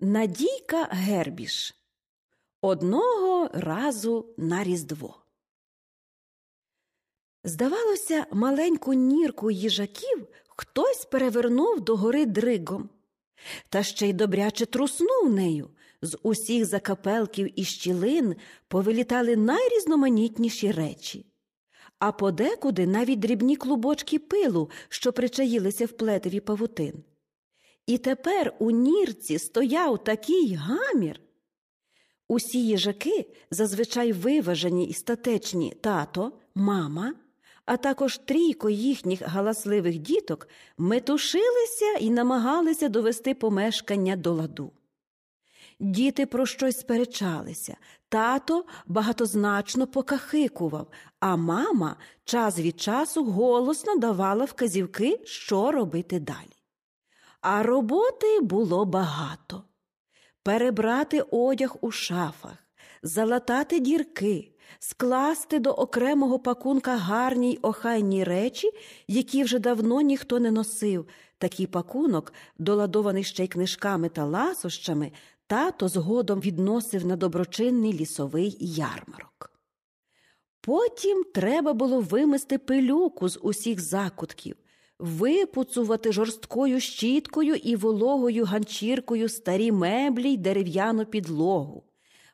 Надійка Гербіш Одного разу на Різдво. Здавалося, маленьку нірку їжаків хтось перевернув до гори дригом, та ще й добряче труснув нею. З усіх закапелків і щілин повилітали найрізноманітніші речі, а подекуди навіть дрібні клубочки пилу, що причаїлися в плетеві павутин. І тепер у нірці стояв такий гамір. Усі їжаки, зазвичай виважені і статечні тато, мама, а також трійко їхніх галасливих діток метушилися і намагалися довести помешкання до ладу. Діти про щось сперечалися, тато багатозначно покахикував, а мама час від часу голосно давала вказівки, що робити далі. А роботи було багато перебрати одяг у шафах, залатати дірки, скласти до окремого пакунка гарні й охайні речі, які вже давно ніхто не носив. Такий пакунок, доладований ще й книжками та ласощами, тато згодом відносив на доброчинний лісовий ярмарок. Потім треба було вимести пилюку з усіх закутків, випуцувати жорсткою щіткою і вологою ганчіркою старі меблі й дерев'яну підлогу,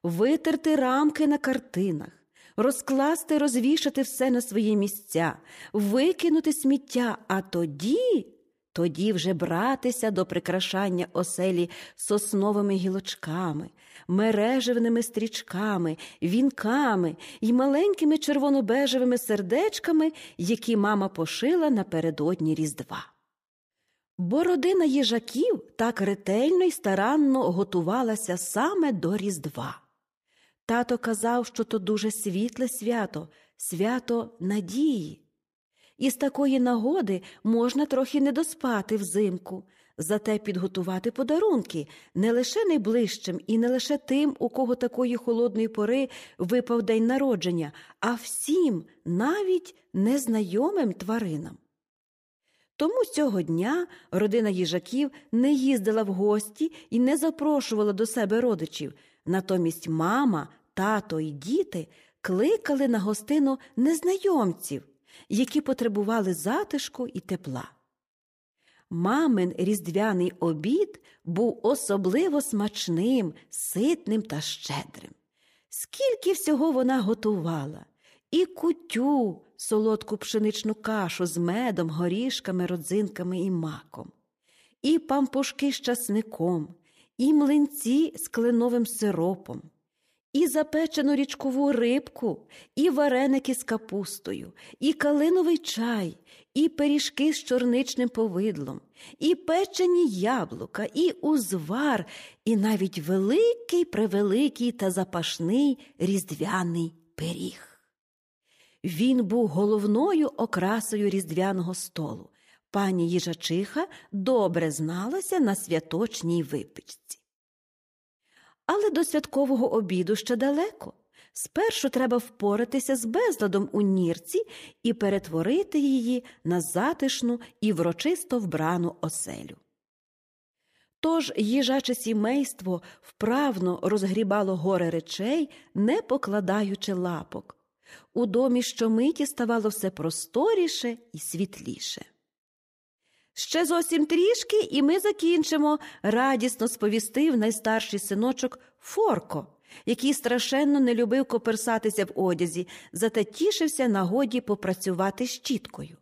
витерти рамки на картинах, розкласти, розвішати все на свої місця, викинути сміття, а тоді. Тоді вже братися до прикрашання оселі сосновими гілочками, мережевними стрічками, вінками і маленькими червонобежевими сердечками, які мама пошила напередодні Різдва. Бо родина їжаків так ретельно й старанно готувалася саме до Різдва. Тато казав, що то дуже світле свято, свято надії. І з такої нагоди можна трохи не доспати взимку, зате підготувати подарунки не лише найближчим і не лише тим, у кого такої холодної пори випав день народження, а всім, навіть незнайомим тваринам. Тому цього дня родина їжаків не їздила в гості і не запрошувала до себе родичів, натомість мама, тато і діти кликали на гостину незнайомців які потребували затишку і тепла. Мамин різдвяний обід був особливо смачним, ситним та щедрим. Скільки всього вона готувала, і кутю, солодку пшеничну кашу з медом, горішками, родзинками і маком, і пампушки з часником, і млинці з кленовим сиропом, і запечену річкову рибку, і вареники з капустою, і калиновий чай, і пиріжки з чорничним повидлом, і печені яблука, і узвар, і навіть великий, превеликий та запашний різдвяний пиріг. Він був головною окрасою різдвяного столу. Пані їжачиха добре зналася на святочній випічці. Але до святкового обіду ще далеко. Спершу треба впоратися з безладом у нірці і перетворити її на затишну і врочисто вбрану оселю. Тож їжаче сімейство вправно розгрібало горе речей, не покладаючи лапок. У домі щомиті ставало все просторіше і світліше. Ще зовсім трішки, і ми закінчимо, радісно сповістив найстарший синочок Форко, який страшенно не любив коперсатися в одязі, зате тішився нагоді попрацювати щіткою.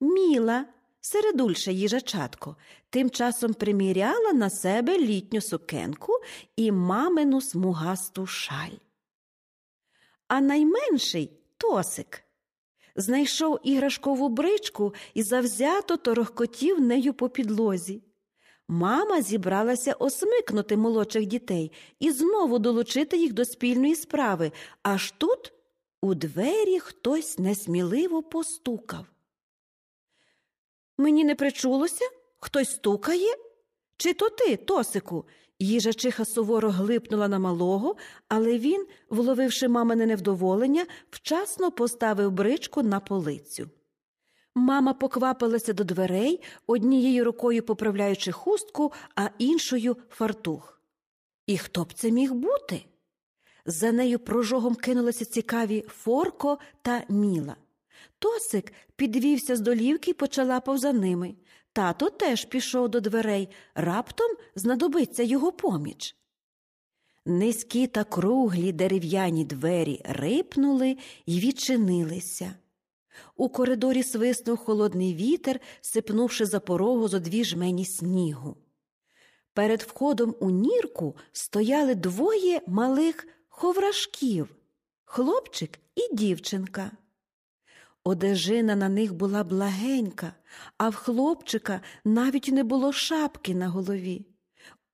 Міла, середульша їжачатко, тим часом приміряла на себе літню сукенку і мамину смугасту шаль. А найменший Тосик знайшов іграшкову бричку і завзято торохкотів нею по підлозі. Мама зібралася осмикнути молодших дітей і знову долучити їх до спільної справи, аж тут у двері хтось несміливо постукав. Мені не причулося? Хтось стукає? Чи то ти, Тосику? Їжачиха суворо глипнула на малого, але він, вловивши мамине невдоволення, вчасно поставив бричку на полицю. Мама поквапилася до дверей, однією рукою поправляючи хустку, а іншою фартух. І хто б це міг бути? За нею прожогом кинулися цікаві Форко та Міла. Тосик підвівся з долівки і почалапав за ними. Тато теж пішов до дверей, раптом знадобиться його поміч. Низькі та круглі дерев'яні двері рипнули і відчинилися. У коридорі свиснув холодний вітер, сипнувши за порогу зо дві жмені снігу. Перед входом у нірку стояли двоє малих ховрашків хлопчик і дівчинка. Одежина на них була благенька, а в хлопчика навіть не було шапки на голові.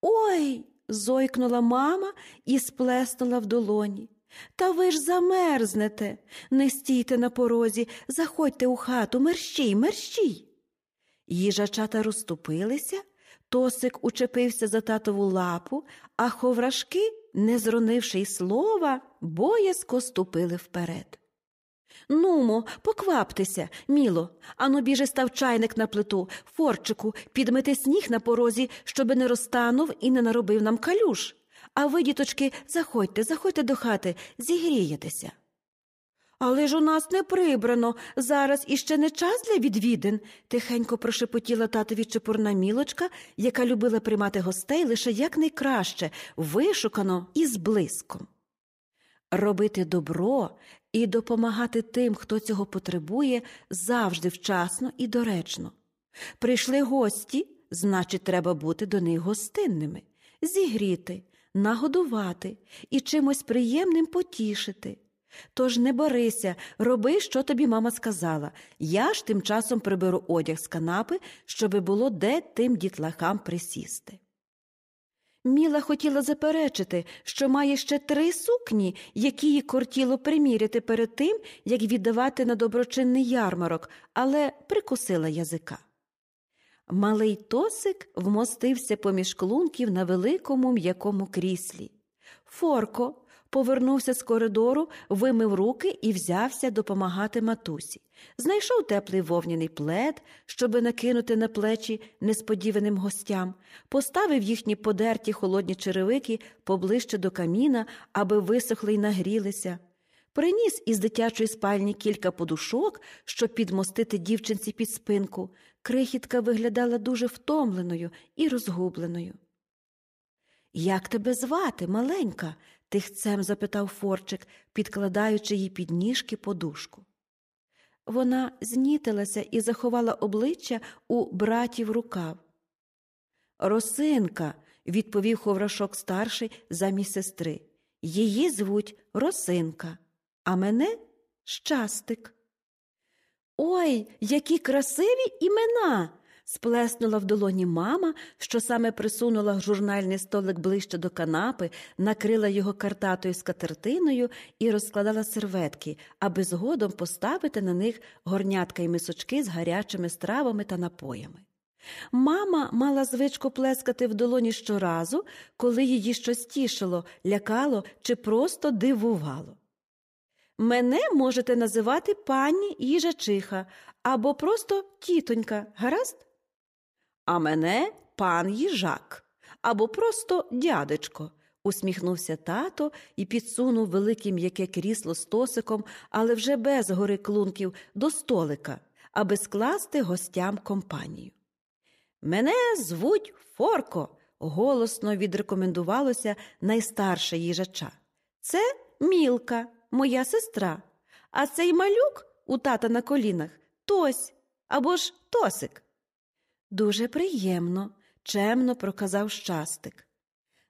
Ой! зойкнула мама і сплеснула в долоні. Та ви ж замерзнете. Не стійте на порозі, заходьте у хату, мерщій, мерщій. Їжачата розступилися, тосик учепився за татову лапу, а ховрашки, не зронивши й слова, боязко ступили вперед. Нумо, покваптеся, міло, ану біже став чайник на плиту, форчику, підмети сніг на порозі, щоби не розтанув і не наробив нам калюш. А ви, діточки, заходьте, заходьте до хати, зігрієтеся. Але ж у нас не прибрано, зараз іще не час для відвідин, тихенько прошепотіла татові чепурна мілочка, яка любила приймати гостей лише якнайкраще, вишукано і з блиском. Робити добро і допомагати тим, хто цього потребує, завжди вчасно і доречно. Прийшли гості, значить, треба бути до них гостинними, зігріти, нагодувати і чимось приємним потішити. Тож не борися, роби, що тобі мама сказала. Я ж тим часом приберу одяг з канапи, щоби було де тим дітлахам присісти. Міла хотіла заперечити, що має ще три сукні, які їй кортіло приміряти перед тим, як віддавати на доброчинний ярмарок, але прикусила язика. Малий тосик вмостився поміж клунків на великому м'якому кріслі. Форко повернувся з коридору, вимив руки і взявся допомагати матусі. Знайшов теплий вовняний плед, щоби накинути на плечі несподіваним гостям, поставив їхні подерті холодні черевики поближче до каміна, аби висохли й нагрілися. Приніс із дитячої спальні кілька подушок, щоб підмостити дівчинці під спинку. Крихітка виглядала дуже втомленою і розгубленою. Як тебе звати, маленька? Тихцем запитав Форчик, підкладаючи їй під ніжки подушку. Вона знітилася і заховала обличчя у братів рукав. Росинка, відповів ховрашок старший замість сестри. Її звуть Росинка, а мене щастик. Ой, які красиві імена сплеснула в долоні мама, що саме присунула журнальний столик ближче до канапи, накрила його картатою скатертиною і розкладала серветки, аби згодом поставити на них горнятка й мисочки з гарячими стравами та напоями. Мама мала звичку плескати в долоні щоразу, коли її щось тішило, лякало чи просто дивувало. Мене можете називати пані їжачиха або просто тітонька, гаразд? А мене пан їжак або просто дядечко. Усміхнувся тато і підсунув велике м'яке крісло з тосиком, але вже без гори клунків, до столика, аби скласти гостям компанію. Мене звуть Форко, голосно відрекомендувалося найстарша їжача. Це мілка, моя сестра, а цей малюк у тата на колінах тось або ж тосик. Дуже приємно, чемно проказав щастик.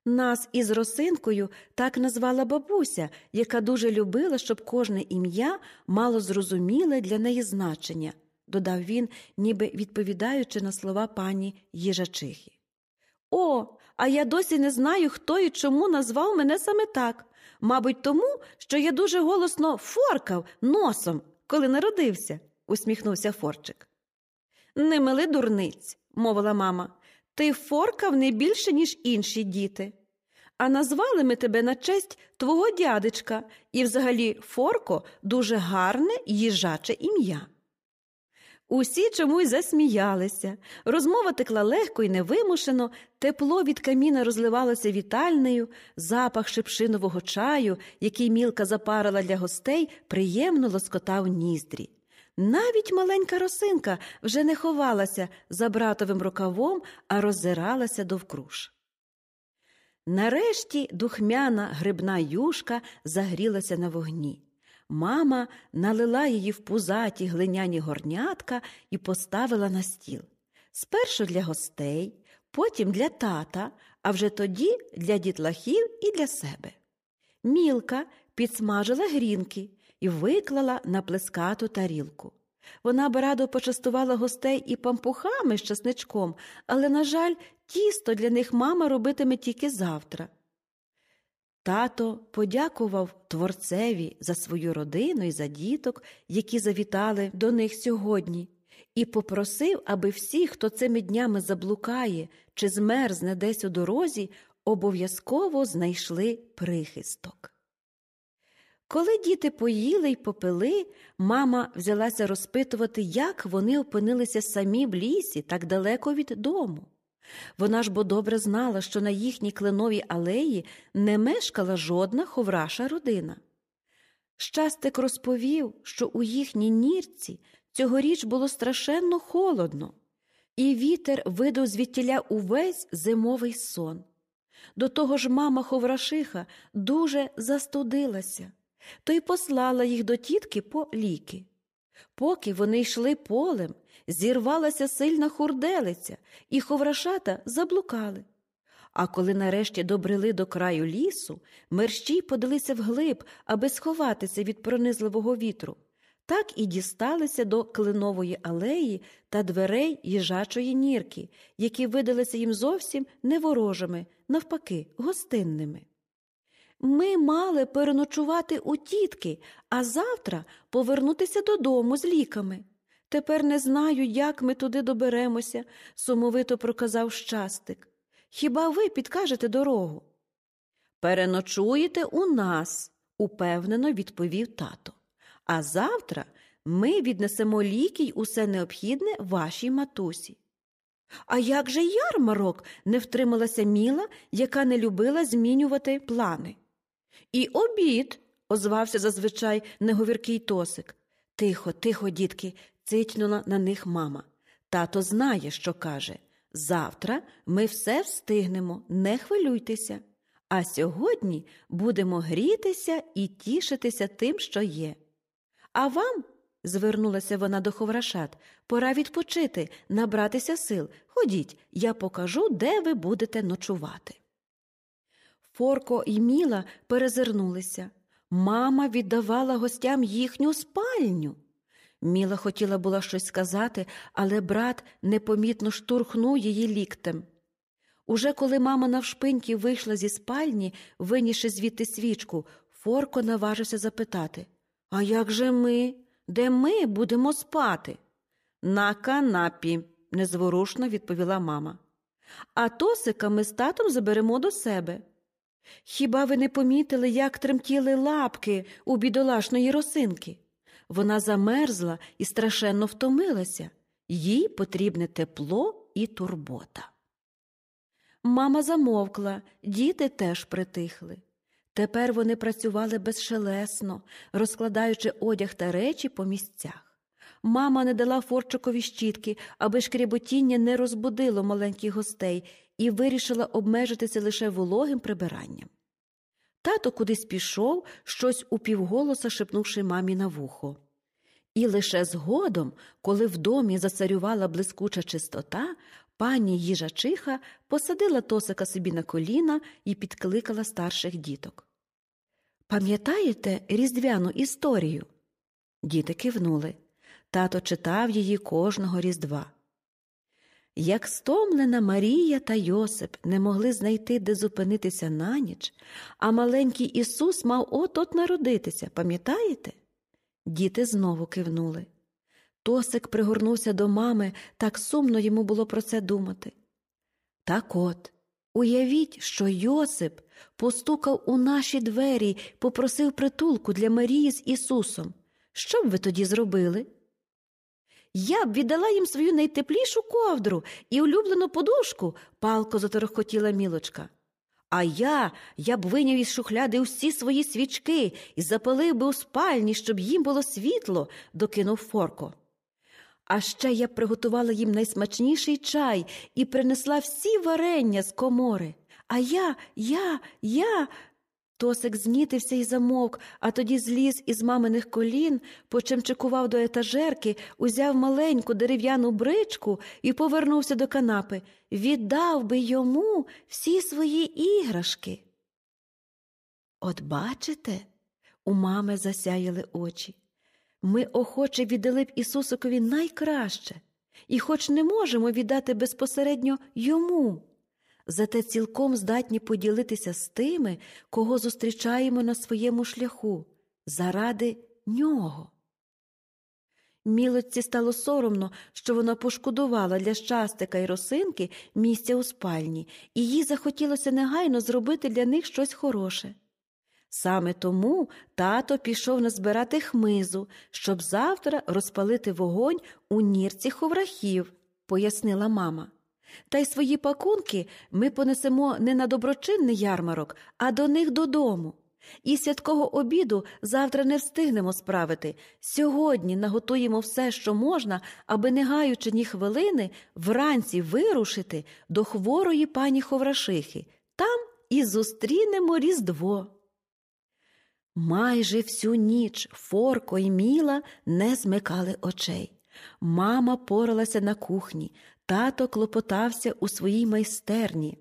Нас із росинкою так назвала бабуся, яка дуже любила, щоб кожне ім'я мало зрозуміле для неї значення, додав він, ніби відповідаючи на слова пані їжачихи. О, а я досі не знаю, хто і чому назвав мене саме так. Мабуть, тому, що я дуже голосно форкав носом, коли народився, усміхнувся Форчик. Не мили дурниць, мовила мама. Ти форкав не більше, ніж інші діти. А назвали ми тебе на честь твого дядечка, і взагалі Форко дуже гарне їжаче ім'я. Усі чомусь засміялися. Розмова текла легко і невимушено, тепло від каміна розливалося вітальнею, запах шипшинового чаю, який мілка запарила для гостей, приємно лоскотав ніздрі. Навіть маленька росинка вже не ховалася за братовим рукавом, а роззиралася довкруж. Нарешті духмяна грибна юшка загрілася на вогні. Мама налила її в пузаті глиняні горнятка і поставила на стіл. Спершу для гостей, потім для тата, а вже тоді для дітлахів і для себе. Мілка підсмажила грінки і виклала на плескату тарілку. Вона б радо почастувала гостей і пампухами з часничком, але, на жаль, тісто для них мама робитиме тільки завтра. Тато подякував творцеві за свою родину і за діток, які завітали до них сьогодні, і попросив, аби всі, хто цими днями заблукає чи змерзне десь у дорозі, обов'язково знайшли прихисток. Коли діти поїли й попили, мама взялася розпитувати, як вони опинилися самі в лісі так далеко від дому. Вона ж бо добре знала, що на їхній кленовій алеї не мешкала жодна ховраша родина. Щастик розповів, що у їхній нірці цьогоріч було страшенно холодно, і вітер видав звідтіля увесь зимовий сон. До того ж, мама Ховрашиха дуже застудилася, то й послала їх до тітки по ліки. Поки вони йшли полем, зірвалася сильна хурделиця, і ховрашата заблукали. А коли нарешті добрели до краю лісу, мерщій подалися вглиб, аби сховатися від пронизливого вітру. Так і дісталися до клинової алеї та дверей їжачої нірки, які видалися їм зовсім не ворожими, навпаки, гостинними. Ми мали переночувати у тітки, а завтра повернутися додому з ліками. Тепер не знаю, як ми туди доберемося, сумовито проказав щастик. Хіба ви підкажете дорогу? Переночуєте у нас, упевнено відповів тато. А завтра ми віднесемо ліки й усе необхідне вашій матусі. А як же ярмарок? не втрималася Міла, яка не любила змінювати плани. І обід, озвався зазвичай неговіркий тосик. Тихо, тихо, дітки, цитнула на них мама. Тато знає, що каже. Завтра ми все встигнемо, не хвилюйтеся. А сьогодні будемо грітися і тішитися тим, що є. А вам, звернулася вона до ховрашат, пора відпочити, набратися сил. Ходіть, я покажу, де ви будете ночувати. Форко і Міла перезирнулися. Мама віддавала гостям їхню спальню. Міла хотіла була щось сказати, але брат непомітно штурхнув її ліктем. Уже коли мама навшпиньки вийшла зі спальні, винісши звідти свічку, Форко наважився запитати А як же ми? Де ми будемо спати? На канапі, незворушно відповіла мама. А Тосика ми з татом заберемо до себе. Хіба ви не помітили, як тремтіли лапки у бідолашної росинки? Вона замерзла і страшенно втомилася, їй потрібне тепло і турбота. Мама замовкла, діти теж притихли. Тепер вони працювали безшелесно, розкладаючи одяг та речі по місцях. Мама не дала форчикові щітки, аби шкріботіння не розбудило маленьких гостей, і вирішила обмежитися лише вологим прибиранням. Тато кудись пішов, щось упівголоса шепнувши мамі на вухо. І лише згодом, коли в домі зацарювала блискуча чистота, пані їжачиха посадила тосика собі на коліна і підкликала старших діток. Пам'ятаєте різдвяну історію? Діти кивнули. Тато читав її кожного різдва. Як стомлена Марія та Йосип не могли знайти, де зупинитися на ніч, а маленький Ісус мав от от народитися, пам'ятаєте? Діти знову кивнули. Тосик пригорнувся до мами, так сумно йому було про це думати. Так от, уявіть, що Йосип постукав у наші двері попросив притулку для Марії з Ісусом. Що б ви тоді зробили? Я б віддала їм свою найтеплішу ковдру і улюблену подушку, палко заторохотіла мілочка. А я я б виняв із шухляди усі свої свічки і запалив би у спальні, щоб їм було світло, докинув Форко. А ще я б приготувала їм найсмачніший чай і принесла всі варення з комори. А я, я, я. Тосик знітився і замовк, а тоді зліз із маминих колін, почемчикував до етажерки, узяв маленьку дерев'яну бричку і повернувся до канапи. Віддав би йому всі свої іграшки. От бачите, у мами засяяли очі. Ми охоче віддали б Ісусикові найкраще, і хоч не можемо віддати безпосередньо йому зате цілком здатні поділитися з тими, кого зустрічаємо на своєму шляху, заради нього. Мілоці стало соромно, що вона пошкодувала для щастика й росинки місця у спальні, і їй захотілося негайно зробити для них щось хороше. Саме тому тато пішов назбирати хмизу, щоб завтра розпалити вогонь у нірці ховрахів, пояснила мама. Та й свої пакунки ми понесемо не на доброчинний ярмарок, а до них додому. І святкового обіду завтра не встигнемо справити. Сьогодні наготуємо все, що можна, аби, не гаючи ні хвилини, вранці вирушити до хворої пані Ховрашихи. Там і зустрінемо Різдво. Майже всю ніч Форко й Міла не змикали очей. Мама поралася на кухні, тато клопотався у своїй майстерні,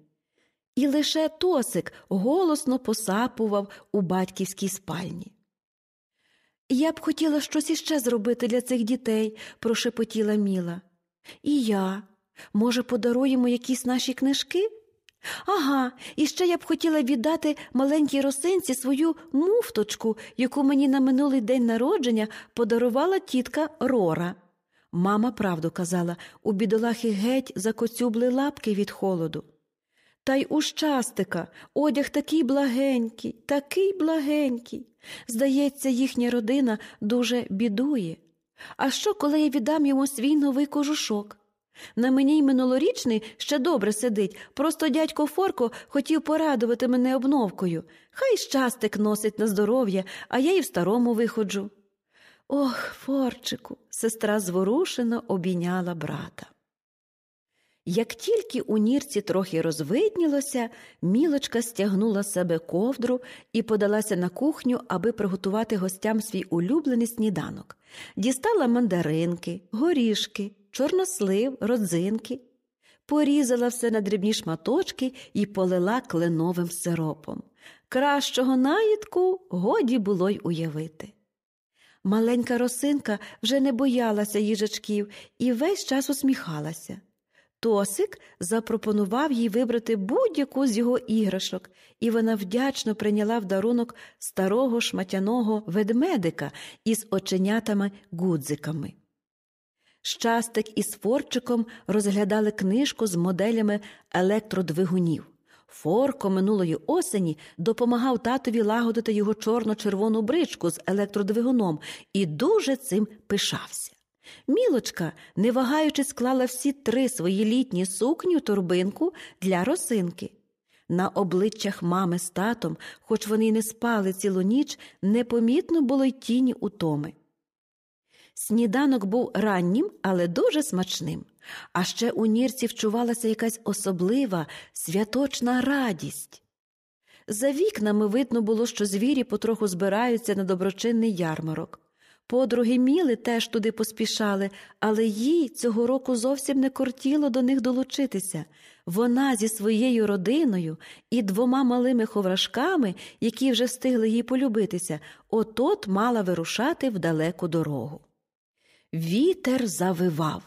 і лише Тосик голосно посапував у батьківській спальні. Я б хотіла щось іще зробити для цих дітей, прошепотіла Міла. І я. Може, подаруємо якісь наші книжки? Ага, і ще я б хотіла віддати маленькій росинці свою муфточку, яку мені на минулий день народження подарувала тітка Рора. Мама правду казала у бідолахи геть закоцюбли лапки від холоду. Та й у щастика одяг такий благенький, такий благенький. Здається, їхня родина дуже бідує. А що, коли я віддам йому свій новий кожушок? На мені й минулорічний ще добре сидить, просто дядько Форко хотів порадувати мене обновкою. Хай щастик носить на здоров'я, а я і в старому виходжу. Ох, Форчику, сестра зворушено обійняла брата. Як тільки у нірці трохи розвиднілося, мілочка стягнула з себе ковдру і подалася на кухню, аби приготувати гостям свій улюблений сніданок. Дістала мандаринки, горішки, чорнослив, родзинки, порізала все на дрібні шматочки і полила кленовим сиропом. Кращого наїдку годі було й уявити. Маленька росинка вже не боялася їжачків і весь час усміхалася. Тосик запропонував їй вибрати будь-яку з його іграшок, і вона вдячно прийняла в дарунок старого шматяного ведмедика із оченятами гудзиками. Щастик із форчиком розглядали книжку з моделями електродвигунів. Форко минулої осені допомагав татові лагодити його чорно-червону бричку з електродвигуном і дуже цим пишався. Мілочка, не вагаючи, склала всі три свої літні сукні у торбинку для росинки. На обличчях мами з татом, хоч вони й не спали цілу ніч, непомітно було й тіні утоми. Сніданок був раннім, але дуже смачним. А ще у нірці вчувалася якась особлива святочна радість. За вікнами видно було, що звірі потроху збираються на доброчинний ярмарок. Подруги Міли теж туди поспішали, але їй цього року зовсім не кортіло до них долучитися. Вона зі своєю родиною і двома малими ховрашками, які вже встигли їй полюбитися, от от мала вирушати в далеку дорогу. Вітер завивав.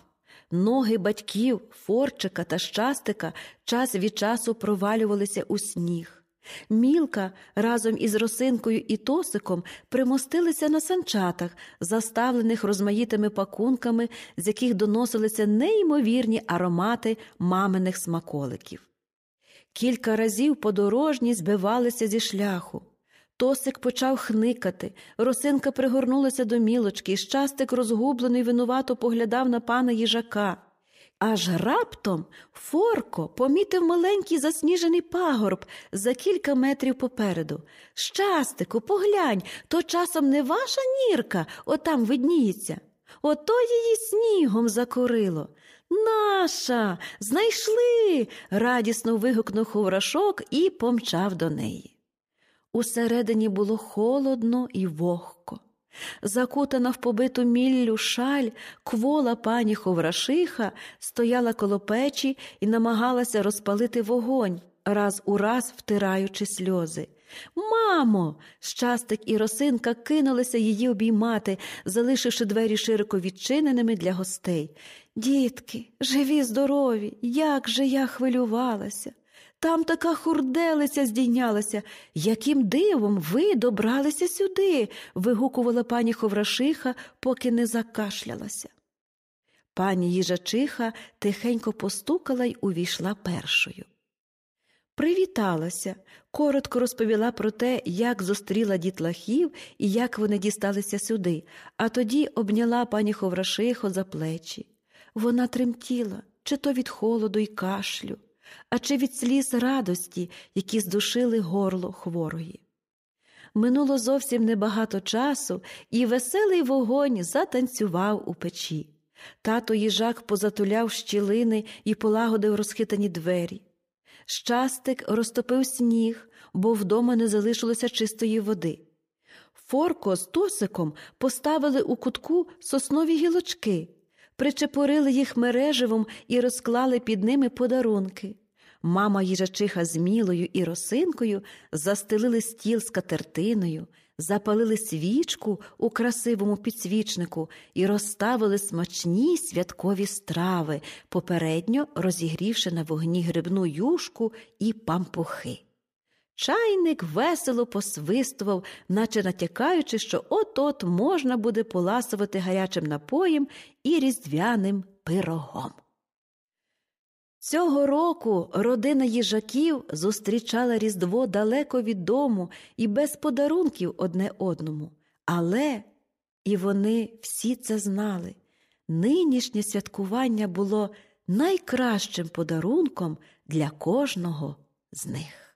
Ноги батьків, форчика та щастика час від часу провалювалися у сніг. Мілка разом із росинкою і тосиком примостилися на санчатах, заставлених розмаїтими пакунками, з яких доносилися неймовірні аромати маминих смаколиків. Кілька разів подорожні збивалися зі шляху. Тосик почав хникати, росинка пригорнулася до мілочки, і щастик розгублений винувато поглядав на пана їжака. Аж раптом Форко помітив маленький засніжений пагорб за кілька метрів попереду. Щастику, поглянь, то часом не ваша нірка отам видніється. Ото її снігом закорило. Наша, знайшли. радісно вигукнув ховрашок і помчав до неї. Усередині було холодно і вогко. Закутана в побиту міллю шаль, квола пані Ховрашиха стояла коло печі і намагалася розпалити вогонь, раз у раз втираючи сльози. Мамо. Щастик і росинка кинулися її обіймати, залишивши двері широко відчиненими для гостей. Дітки, живі, здорові, як же я хвилювалася. Там така хурделиця здійнялася. Яким дивом ви добралися сюди? вигукувала пані Ховрашиха, поки не закашлялася. Пані їжачиха тихенько постукала й увійшла першою. Привіталася, коротко розповіла про те, як зустріла дітлахів і як вони дісталися сюди, а тоді обняла пані Ховрашихо за плечі. Вона тремтіла, чи то від холоду й кашлю а чи від сліз радості, які здушили горло хворої. Минуло зовсім небагато часу, і веселий вогонь затанцював у печі. Тато їжак позатуляв щілини і полагодив розхитані двері. Щастик розтопив сніг, бо вдома не залишилося чистої води. Форко з тосиком поставили у кутку соснові гілочки, причепурили їх мереживом і розклали під ними подарунки. Мама їжачиха з мілою і росинкою застелили стіл з катертиною, запалили свічку у красивому підсвічнику і розставили смачні святкові страви, попередньо розігрівши на вогні грибну юшку і пампухи. Чайник весело посвистував, наче натякаючи, що от-от можна буде поласувати гарячим напоєм і різдвяним пирогом. Цього року родина їжаків зустрічала Різдво далеко від дому і без подарунків одне одному, але і вони всі це знали. Нинішнє святкування було найкращим подарунком для кожного з них.